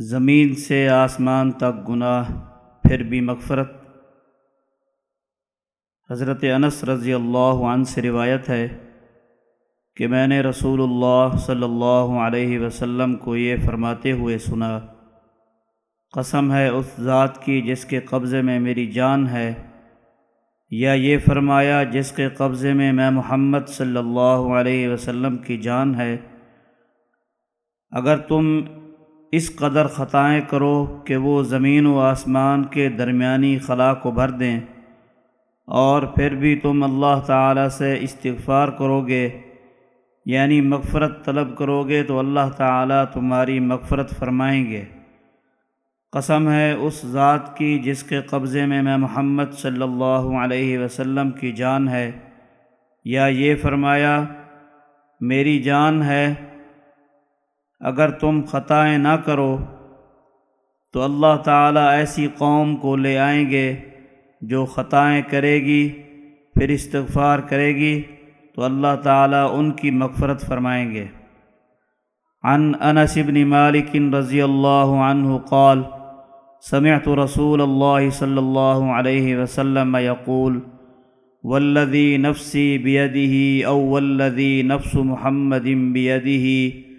زمین سے آسمان تک گناہ، پھر بھی مغفرت۔ حضرت انس رضی اللہ عنہ سے روایت ہے کہ میں نے رسول اللہ صلی اللہ علیہ وسلم کو یہ فرماتے ہوئے سنا، قسم ہے اس ذات کی جس کے قبضے میں میری جان ہے، یا یہ فرمایا جس کے قبضے میں میں محمد صلی اللہ علیہ وسلم کی جان ہے۔ اگر تم اس قدر خطائیں کرو کہ وہ زمین و آسمان کے درمیانی خلا کو بھر دیں۔ اور پھر بھی تم اللہ تعالیٰ سے استغفار کرو گے یعنی مغفرت طلب کرو گے تو اللہ تعالیٰ تمہاری مغفرت فرمائیں گے۔ قسم ہے اس ذات کی جس کے قبضے میں میں محمد صلی اللہ علیہ وسلم کی جان ہے۔ یا یہ فرمایا، میری جان ہے اگر تم خطائیں نہ کرو، تو اللہ تعالیٰ ایسی قوم کو لے آئیں گے جو خطائیں کرے گی، پھر استغفار کرے گی، تو اللہ تعالیٰ ان کی مغفرت فرمائیں گے۔ عن انس بن مالک رضی اللہ عنہ قال، سمعت رسول اللہ صلی اللہ علیہ وسلم يقول والذي نفسی بيده او والذي نفس محمد بيده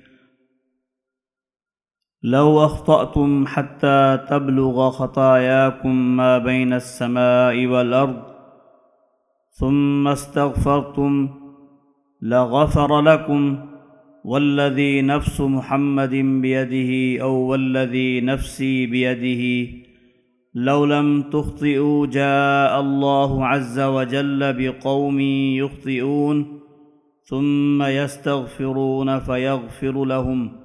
لو أخطأتم حتى تبلغ خطاياكم ما بين السماء والأرض ثم استغفرتم لغفر لكم والذي نفس محمد بيده أو والذي نفسي بيده. لو لم تخطئوا جاء الله عز وجل بقوم يخطئون ثم يستغفرون فيغفر لهم.